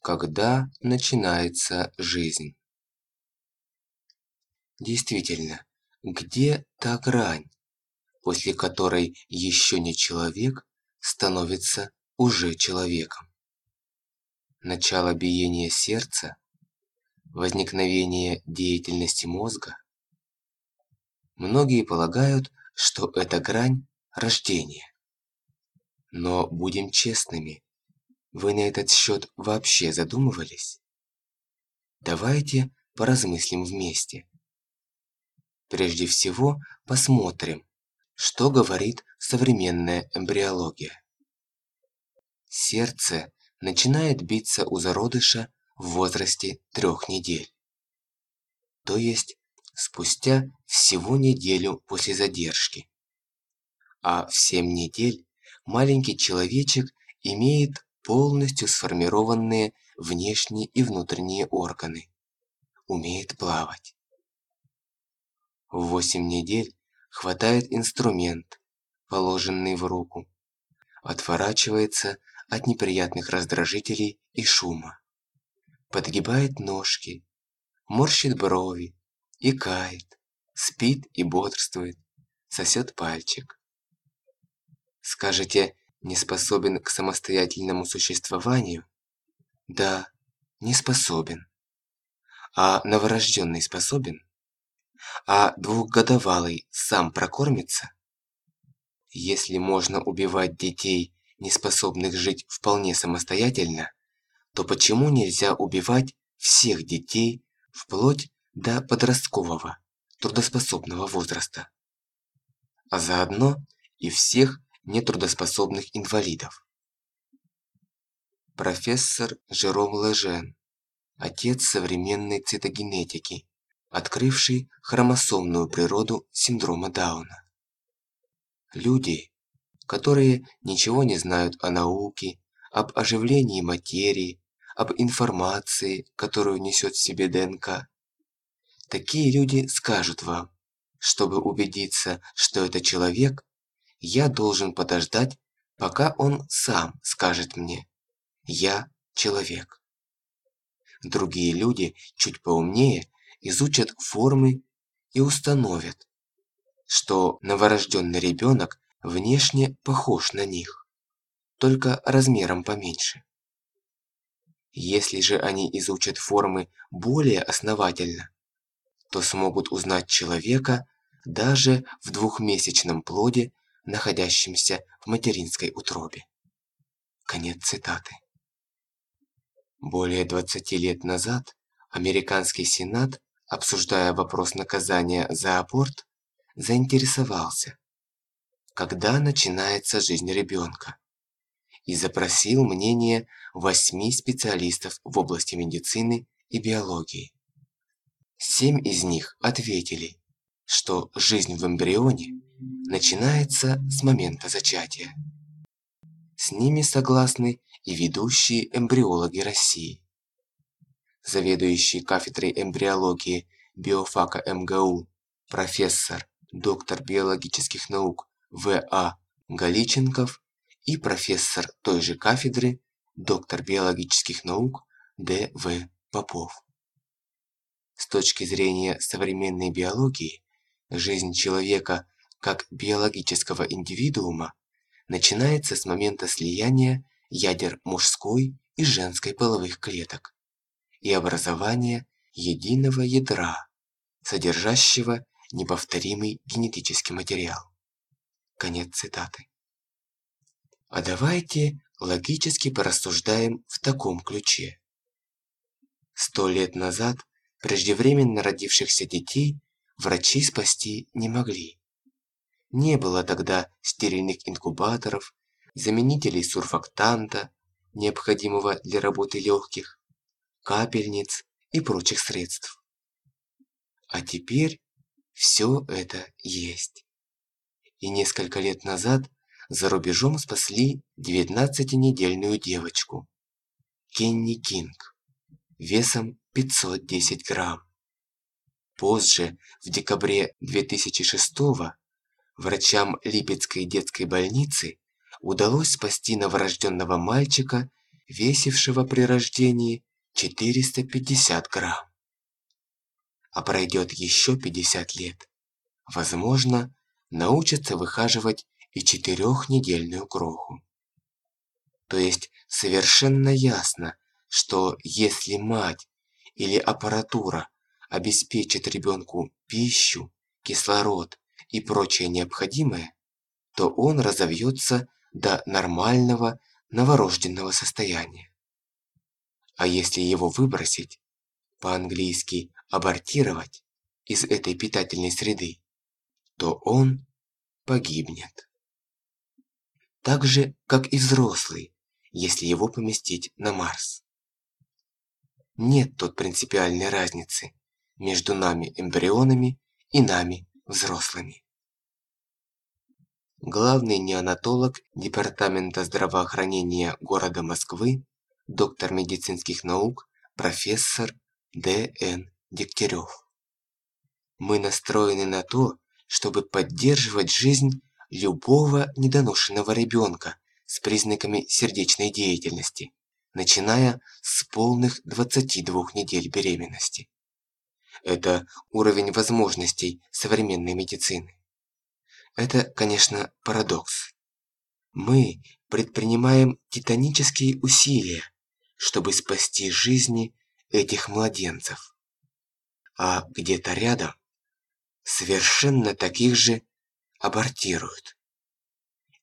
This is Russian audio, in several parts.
когда начинается жизнь. Действительно, где та грань, после которой еще не человек становится уже человеком? Начало биения сердца, возникновение деятельности мозга. Многие полагают, что эта грань – рождение. Но будем честными, вы на этот счет вообще задумывались? Давайте поразмыслим вместе. Прежде всего посмотрим, что говорит современная эмбриология. Сердце начинает биться у зародыша в возрасте трех недель. То есть спустя всего неделю после задержки. А в семь недель маленький человечек имеет полностью сформированные внешние и внутренние органы. Умеет плавать. В 8 недель хватает инструмент, положенный в руку. Отворачивается от неприятных раздражителей и шума. Подгибает ножки, морщит брови, икает, спит и бодрствует, сосет пальчик. Скажете, не способен к самостоятельному существованию? Да, не способен. А новорожденный способен? А двухгодовалый сам прокормится? Если можно убивать детей, не способных жить вполне самостоятельно, то почему нельзя убивать всех детей вплоть до подросткового, трудоспособного возраста? А заодно и всех нетрудоспособных инвалидов. Профессор Жером Лежен, отец современной цитогенетики, открывший хромосомную природу синдрома Дауна. Люди, которые ничего не знают о науке, об оживлении материи, об информации, которую несет в себе ДНК. Такие люди скажут вам, чтобы убедиться, что это человек, я должен подождать, пока он сам скажет мне «Я человек». Другие люди, чуть поумнее, изучат формы и установят, что новорожденный ребенок внешне похож на них, только размером поменьше. Если же они изучат формы более основательно, то смогут узнать человека даже в двухмесячном плоде находящимся в материнской утробе. Конец цитаты. Более 20 лет назад американский сенат, обсуждая вопрос наказания за аборт, заинтересовался, когда начинается жизнь ребенка, и запросил мнение восьми специалистов в области медицины и биологии. Семь из них ответили, что жизнь в эмбрионе начинается с момента зачатия. С ними согласны и ведущие эмбриологи России. Заведующий кафедрой эмбриологии биофака МГУ, профессор, доктор биологических наук В.А. Галиченков и профессор той же кафедры, доктор биологических наук Д.В. Попов. С точки зрения современной биологии, жизнь человека как биологического индивидуума начинается с момента слияния ядер мужской и женской половых клеток и образования единого ядра, содержащего неповторимый генетический материал. Конец цитаты. А давайте логически порассуждаем в таком ключе. Сто лет назад преждевременно родившихся детей врачи спасти не могли. Не было тогда стерильных инкубаторов, заменителей сурфактанта, необходимого для работы легких, капельниц и прочих средств. А теперь все это есть. И несколько лет назад за рубежом спасли 19-недельную девочку, Кенни Кинг, весом 510 грамм. Позже, в декабре 2006 года, Врачам Липецкой детской больницы удалось спасти новорожденного мальчика весившего при рождении 450 грамм. А пройдет еще 50 лет, возможно, научится выхаживать и четырехнедельную кроху. То есть совершенно ясно, что если мать или аппаратура обеспечит ребенку пищу, кислород и прочее необходимое, то он разовьется до нормального новорожденного состояния. А если его выбросить, по-английски абортировать, из этой питательной среды, то он погибнет. Так же, как и взрослый, если его поместить на Марс. Нет тут принципиальной разницы между нами эмбрионами и нами взрослыми. Главный неонатолог Департамента здравоохранения города Москвы, доктор медицинских наук, профессор Д.Н. Дегтярев. Мы настроены на то, чтобы поддерживать жизнь любого недоношенного ребенка с признаками сердечной деятельности, начиная с полных 22 недель беременности. Это уровень возможностей современной медицины. Это, конечно, парадокс. Мы предпринимаем титанические усилия, чтобы спасти жизни этих младенцев. А где-то рядом совершенно таких же абортируют.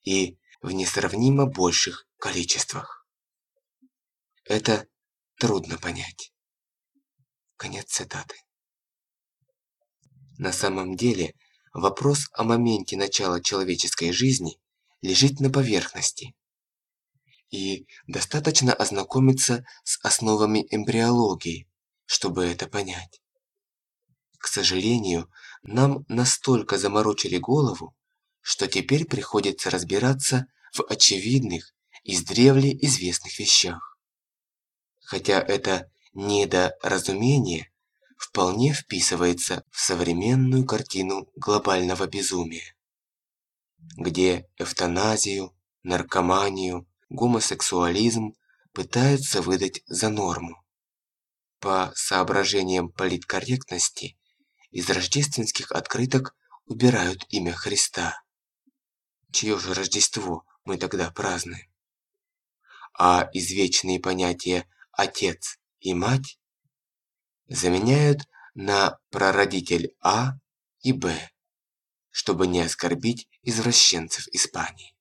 И в несравнимо больших количествах. Это трудно понять. Конец цитаты. На самом деле, вопрос о моменте начала человеческой жизни лежит на поверхности. И достаточно ознакомиться с основами эмбриологии, чтобы это понять. К сожалению, нам настолько заморочили голову, что теперь приходится разбираться в очевидных, издревле известных вещах. Хотя это недоразумение вполне вписывается в современную картину глобального безумия, где эвтаназию, наркоманию, гомосексуализм пытаются выдать за норму. По соображениям политкорректности из рождественских открыток убирают имя Христа. Чье же Рождество мы тогда празднуем? А извечные понятия «отец» и «мать» заменяют на прародитель А и Б, чтобы не оскорбить извращенцев Испании.